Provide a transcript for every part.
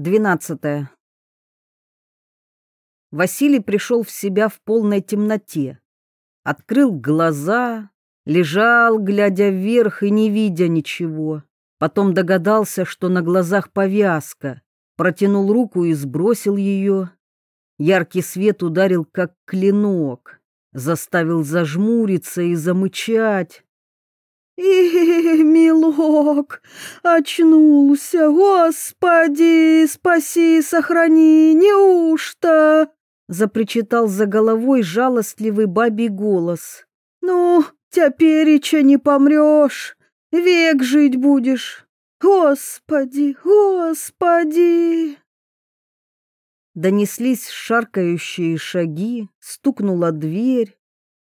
Двенадцатое. Василий пришел в себя в полной темноте. Открыл глаза, лежал, глядя вверх и не видя ничего. Потом догадался, что на глазах повязка. Протянул руку и сбросил ее. Яркий свет ударил, как клинок. Заставил зажмуриться и замычать. И, милок, очнулся, Господи, спаси, сохрани, неужто? Запричитал за головой жалостливый бабий голос. Ну, тепереча не помрешь, век жить будешь. Господи, Господи! Донеслись шаркающие шаги, стукнула дверь.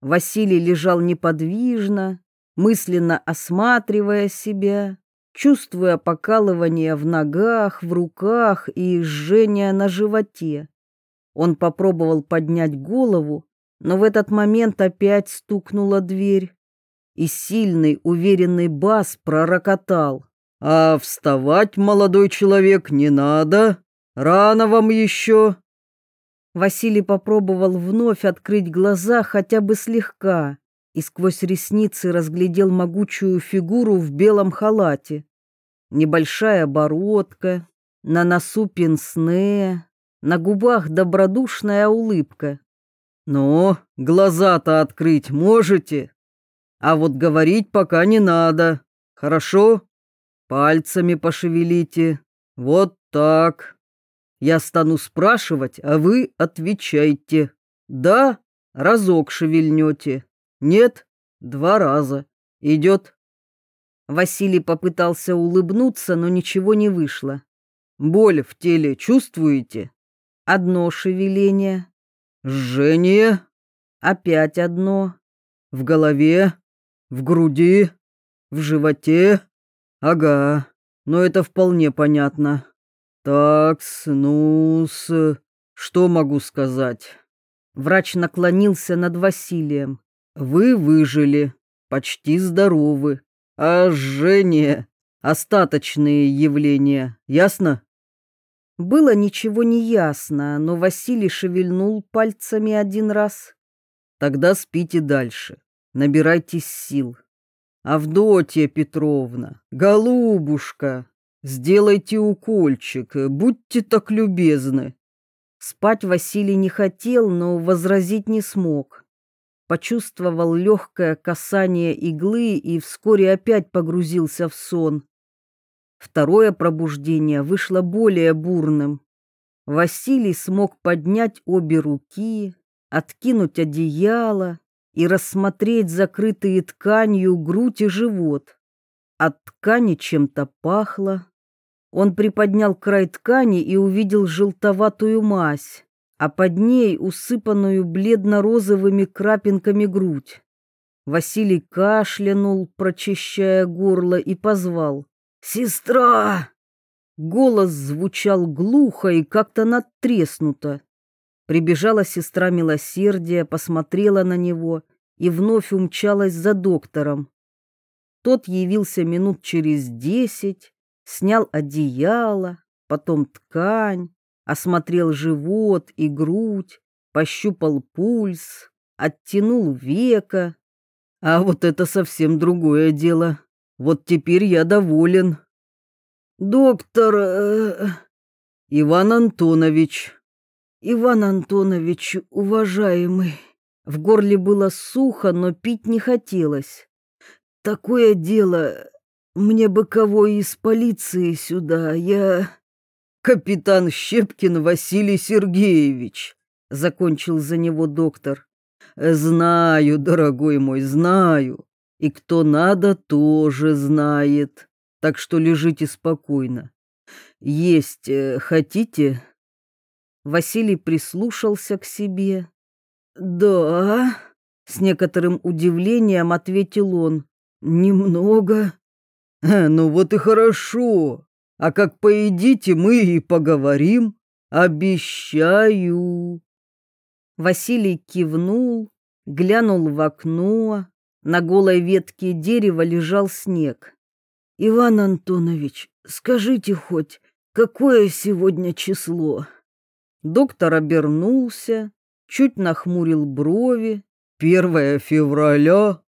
Василий лежал неподвижно, мысленно осматривая себя, чувствуя покалывание в ногах, в руках и жжение на животе. Он попробовал поднять голову, но в этот момент опять стукнула дверь, и сильный, уверенный бас пророкотал. «А вставать, молодой человек, не надо, рано вам еще». Василий попробовал вновь открыть глаза хотя бы слегка, и сквозь ресницы разглядел могучую фигуру в белом халате. Небольшая бородка, на носу пенсне, на губах добродушная улыбка. «Ну, глаза-то открыть можете? А вот говорить пока не надо, хорошо? Пальцами пошевелите, вот так. Я стану спрашивать, а вы отвечайте. Да, разок шевельнете, нет, два раза. Идет. Василий попытался улыбнуться, но ничего не вышло. Боль в теле чувствуете? Одно шевеление. Жжение. Опять одно. В голове, в груди, в животе. Ага, но это вполне понятно. Так, ну, с... Что могу сказать? Врач наклонился над Василием. Вы выжили, почти здоровы. А жжение — остаточные явления, ясно? Было ничего не ясно, но Василий шевельнул пальцами один раз. Тогда спите дальше, набирайтесь сил. Авдотья Петровна, голубушка, сделайте укольчик, будьте так любезны. Спать Василий не хотел, но возразить не смог почувствовал легкое касание иглы и вскоре опять погрузился в сон. Второе пробуждение вышло более бурным. Василий смог поднять обе руки, откинуть одеяло и рассмотреть закрытые тканью грудь и живот. От ткани чем-то пахло. Он приподнял край ткани и увидел желтоватую мазь а под ней усыпанную бледно-розовыми крапинками грудь. Василий кашлянул, прочищая горло, и позвал. «Сестра!» Голос звучал глухо и как-то надтреснуто. Прибежала сестра милосердия, посмотрела на него и вновь умчалась за доктором. Тот явился минут через десять, снял одеяло, потом ткань, осмотрел живот и грудь, пощупал пульс, оттянул века. А вот это совсем другое дело. Вот теперь я доволен. Доктор... Э, Иван Антонович. Иван Антонович, уважаемый. В горле было сухо, но пить не хотелось. Такое дело... Мне бы кого из полиции сюда, я капитан Щепкин Василий Сергеевич, закончил за него доктор. Знаю, дорогой мой, знаю. И кто надо, тоже знает. Так что лежите спокойно. Есть э, хотите? Василий прислушался к себе. Да, с некоторым удивлением ответил он. Немного. Ну вот и хорошо. А как поедите, мы и поговорим. Обещаю. Василий кивнул, глянул в окно. На голой ветке дерева лежал снег. Иван Антонович, скажите хоть, какое сегодня число?» Доктор обернулся, чуть нахмурил брови. «Первое февраля».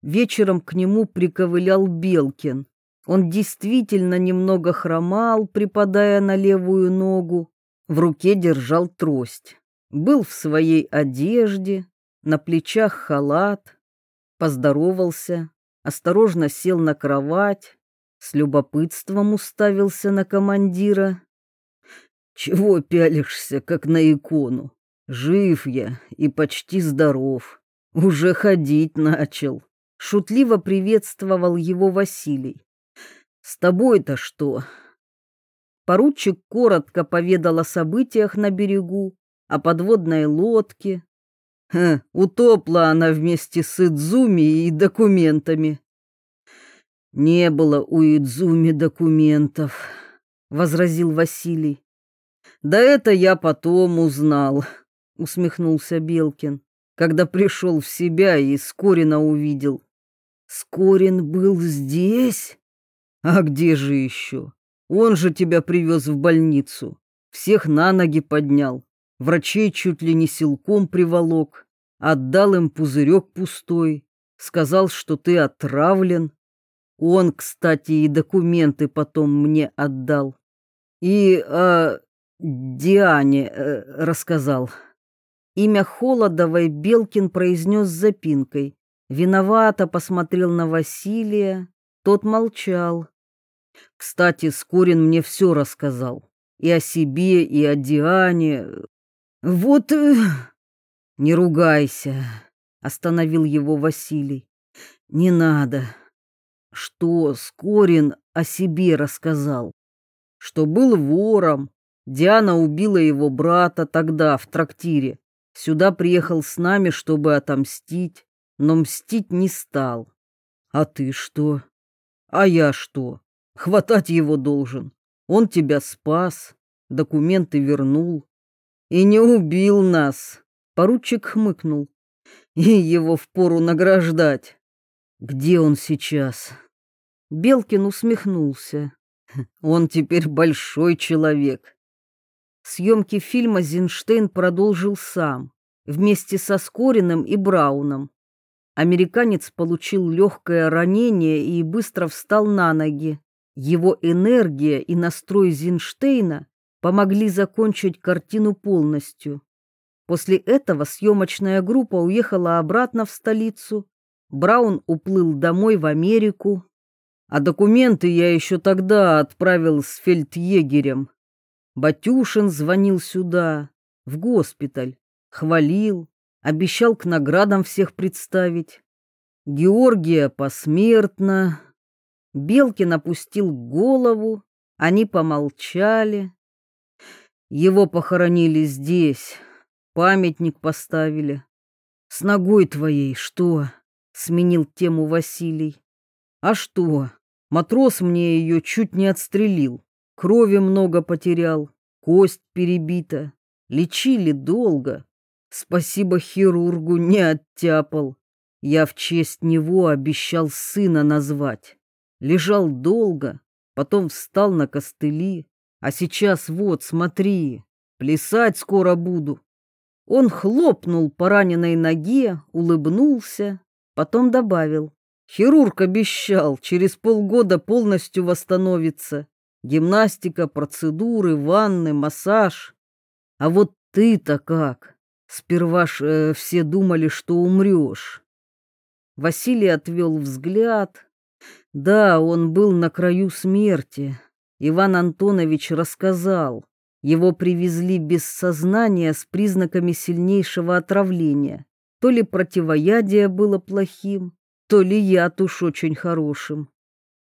Вечером к нему приковылял Белкин. Он действительно немного хромал, припадая на левую ногу. В руке держал трость. Был в своей одежде, на плечах халат. Поздоровался, осторожно сел на кровать, с любопытством уставился на командира. «Чего пялишься, как на икону? Жив я и почти здоров. Уже ходить начал». Шутливо приветствовал его Василий. «С тобой-то что?» Поручик коротко поведал о событиях на берегу, о подводной лодке. Ха, утопла она вместе с Идзуми и документами. Не было у Идзуми документов, возразил Василий. Да это я потом узнал, усмехнулся Белкин, когда пришел в себя и Скорина увидел. Скорин был здесь? А где же еще? Он же тебя привез в больницу, всех на ноги поднял, врачей чуть ли не силком приволок, отдал им пузырек пустой, сказал, что ты отравлен. Он, кстати, и документы потом мне отдал. И о Диане э, рассказал. Имя Холодовой Белкин произнес запинкой. Виновато посмотрел на Василия, тот молчал. Кстати, Скорин мне все рассказал. И о себе, и о Диане. Вот... Э... Не ругайся, остановил его Василий. Не надо. Что Скорин о себе рассказал? Что был вором. Диана убила его брата тогда в трактире. Сюда приехал с нами, чтобы отомстить, но мстить не стал. А ты что? А я что? Хватать его должен. Он тебя спас, документы вернул. И не убил нас. Поручик хмыкнул. И его впору награждать. Где он сейчас? Белкин усмехнулся. Он теперь большой человек. Съемки фильма Зинштейн продолжил сам, вместе со Скориным и Брауном. Американец получил легкое ранение и быстро встал на ноги. Его энергия и настрой Зинштейна помогли закончить картину полностью. После этого съемочная группа уехала обратно в столицу. Браун уплыл домой в Америку. А документы я еще тогда отправил с фельдъегерем. Батюшин звонил сюда, в госпиталь, хвалил, обещал к наградам всех представить. Георгия посмертно, Белкин опустил голову, они помолчали. Его похоронили здесь, памятник поставили. С ногой твоей что? Сменил тему Василий. А что? Матрос мне ее чуть не отстрелил. Крови много потерял, кость перебита. Лечили долго. Спасибо хирургу не оттяпал. Я в честь него обещал сына назвать. Лежал долго, потом встал на костыли, а сейчас вот, смотри, плясать скоро буду. Он хлопнул по раненой ноге, улыбнулся, потом добавил. Хирург обещал, через полгода полностью восстановится. Гимнастика, процедуры, ванны, массаж. А вот ты-то как? Сперва ж э, все думали, что умрешь. Василий отвел взгляд, да, он был на краю смерти. Иван Антонович рассказал. Его привезли без сознания с признаками сильнейшего отравления. То ли противоядие было плохим, то ли яд уж очень хорошим.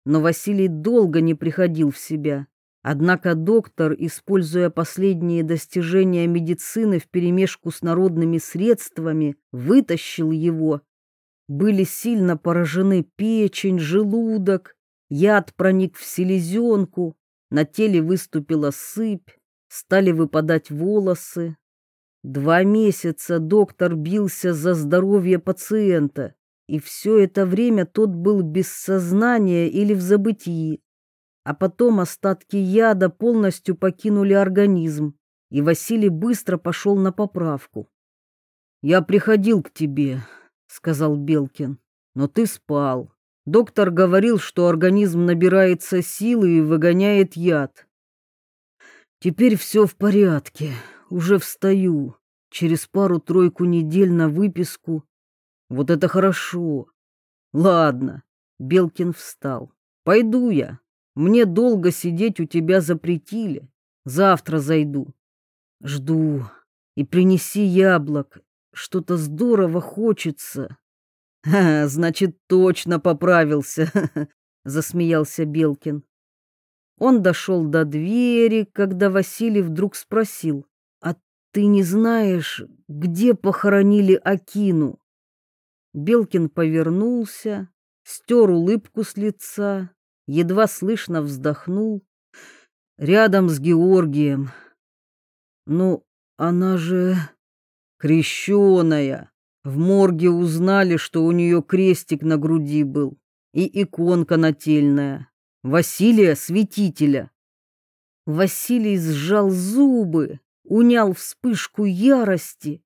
Но Василий долго не приходил в себя. Однако доктор, используя последние достижения медицины вперемешку с народными средствами, вытащил его были сильно поражены печень, желудок, яд проник в селезенку, на теле выступила сыпь, стали выпадать волосы. Два месяца доктор бился за здоровье пациента, и все это время тот был без сознания или в забытии. а потом остатки яда полностью покинули организм, и Василий быстро пошел на поправку. «Я приходил к тебе», — сказал Белкин, — «но ты спал. Доктор говорил, что организм набирается силы и выгоняет яд. Теперь все в порядке, уже встаю. Через пару-тройку недель на выписку. Вот это хорошо. Ладно, Белкин встал. Пойду я. Мне долго сидеть у тебя запретили. Завтра зайду. Жду. И принеси яблок. Что-то здорово хочется. Ха, значит, точно поправился, засмеялся Белкин. Он дошел до двери, когда Василий вдруг спросил, «А ты не знаешь, где похоронили Акину?» Белкин повернулся, стер улыбку с лица, едва слышно вздохнул. Рядом с Георгием. «Ну, она же крещеная!» В морге узнали, что у нее крестик на груди был и иконка нательная. Василия Святителя. Василий сжал зубы, унял вспышку ярости.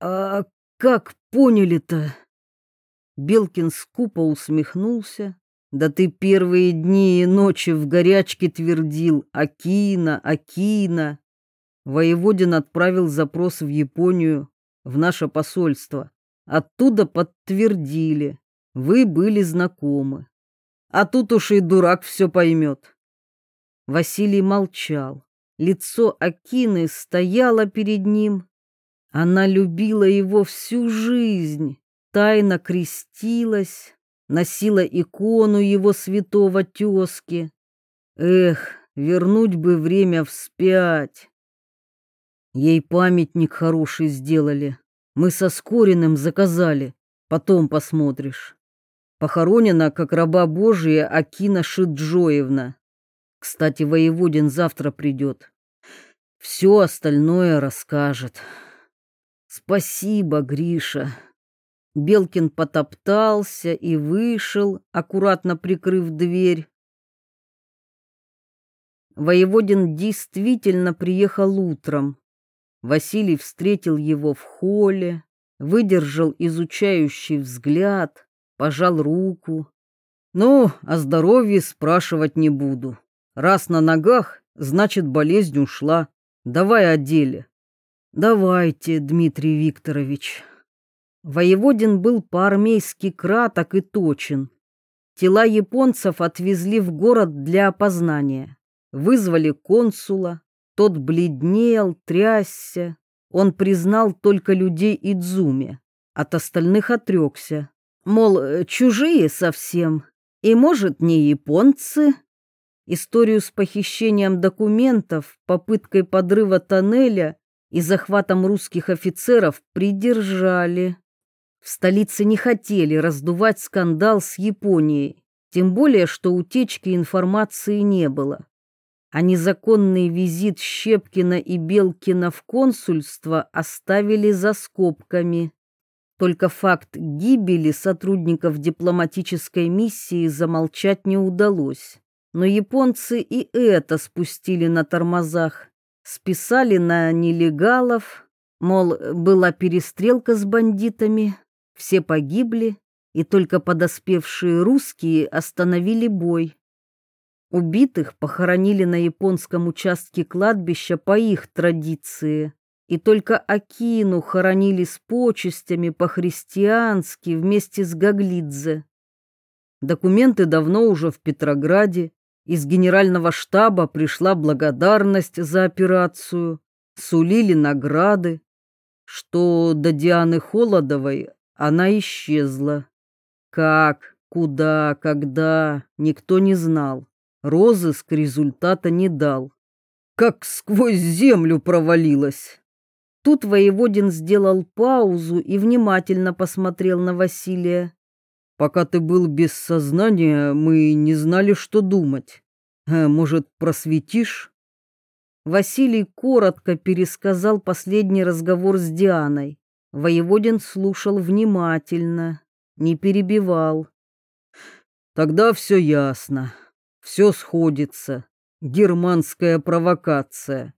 А как поняли-то? Белкин скупо усмехнулся. Да ты первые дни и ночи в горячке твердил «Акина, Акина». Воеводин отправил запрос в Японию, в наше посольство. Оттуда подтвердили, вы были знакомы. А тут уж и дурак все поймет. Василий молчал. Лицо Акины стояло перед ним. Она любила его всю жизнь, тайно крестилась, носила икону его святого тезки. Эх, вернуть бы время вспять. Ей памятник хороший сделали. Мы со Скориным заказали. Потом посмотришь. Похоронена, как раба Божия, Акина Шиджоевна. Кстати, воеводин завтра придет. Все остальное расскажет. Спасибо, Гриша. Белкин потоптался и вышел, аккуратно прикрыв дверь. Воеводин действительно приехал утром. Василий встретил его в холле, выдержал изучающий взгляд, пожал руку. «Ну, о здоровье спрашивать не буду. Раз на ногах, значит, болезнь ушла. Давай о деле». «Давайте, Дмитрий Викторович». Воеводин был по-армейски краток и точен. Тела японцев отвезли в город для опознания. Вызвали консула, тот бледнел, трясся. Он признал только людей Идзуми, от остальных отрекся. Мол, э, чужие совсем, и, может, не японцы. Историю с похищением документов, попыткой подрыва тоннеля и захватом русских офицеров придержали. В столице не хотели раздувать скандал с Японией, тем более, что утечки информации не было а незаконный визит Щепкина и Белкина в консульство оставили за скобками. Только факт гибели сотрудников дипломатической миссии замолчать не удалось. Но японцы и это спустили на тормозах. Списали на нелегалов, мол, была перестрелка с бандитами, все погибли, и только подоспевшие русские остановили бой. Убитых похоронили на японском участке кладбища по их традиции, и только Акину хоронили с почестями по-христиански вместе с Гаглидзе. Документы давно уже в Петрограде, из генерального штаба пришла благодарность за операцию, сулили награды, что до Дианы Холодовой она исчезла. Как, куда, когда, никто не знал розыск результата не дал. Как сквозь землю провалилась. Тут воеводин сделал паузу и внимательно посмотрел на Василия. Пока ты был без сознания, мы не знали, что думать. А может, просветишь? Василий коротко пересказал последний разговор с Дианой. Воеводин слушал внимательно, не перебивал. Тогда все ясно. Все сходится. Германская провокация.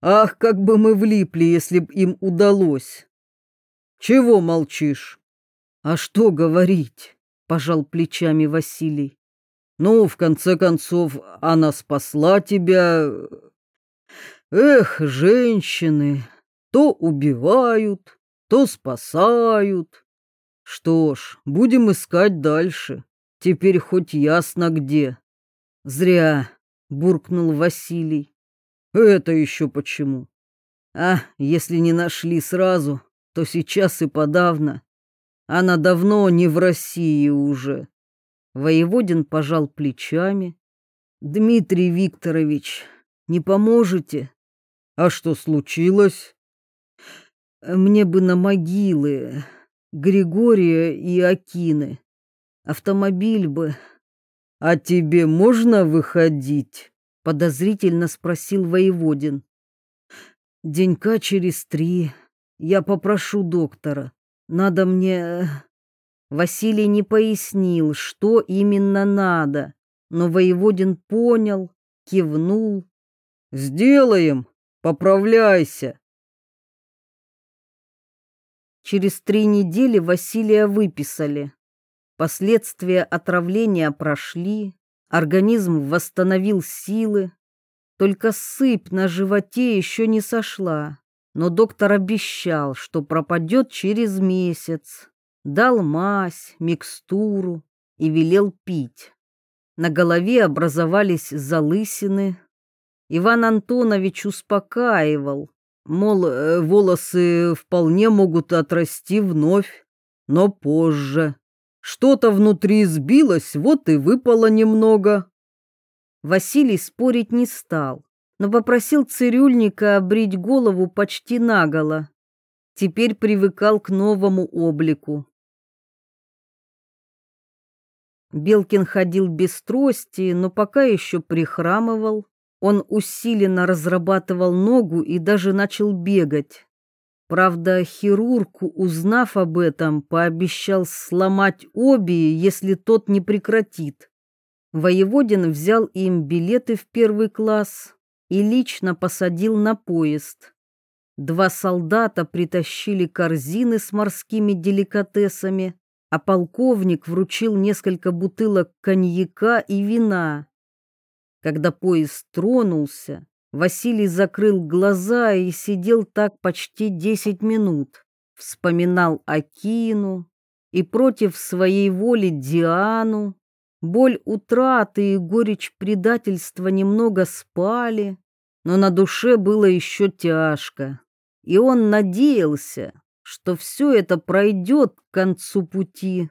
Ах, как бы мы влипли, если б им удалось. Чего молчишь? А что говорить? Пожал плечами Василий. Ну, в конце концов, она спасла тебя. Эх, женщины, то убивают, то спасают. Что ж, будем искать дальше. Теперь хоть ясно где. Зря, буркнул Василий. Это еще почему? А, если не нашли сразу, то сейчас и подавно. Она давно не в России уже. Воеводин пожал плечами. Дмитрий Викторович, не поможете? А что случилось? Мне бы на могилы Григория и Акины. Автомобиль бы. А тебе можно выходить? Подозрительно спросил Воеводин. Денька через три. Я попрошу доктора. Надо мне... Василий не пояснил, что именно надо, но Воеводин понял, кивнул. «Сделаем! Поправляйся!» Через три недели Василия выписали. Последствия отравления прошли, организм восстановил силы. Только сыпь на животе еще не сошла, но доктор обещал, что пропадет через месяц дал мазь, микстуру и велел пить. На голове образовались залысины. Иван Антонович успокаивал, мол, э, волосы вполне могут отрасти вновь, но позже. Что-то внутри сбилось, вот и выпало немного. Василий спорить не стал, но попросил цирюльника обрить голову почти наголо. Теперь привыкал к новому облику. Белкин ходил без трости, но пока еще прихрамывал. Он усиленно разрабатывал ногу и даже начал бегать. Правда, хирург, узнав об этом, пообещал сломать обе, если тот не прекратит. Воеводин взял им билеты в первый класс и лично посадил на поезд. Два солдата притащили корзины с морскими деликатесами, а полковник вручил несколько бутылок коньяка и вина. Когда поезд тронулся, Василий закрыл глаза и сидел так почти десять минут, вспоминал Акину и против своей воли Диану. Боль утраты и горечь предательства немного спали, но на душе было еще тяжко, и он надеялся, что все это пройдет к концу пути.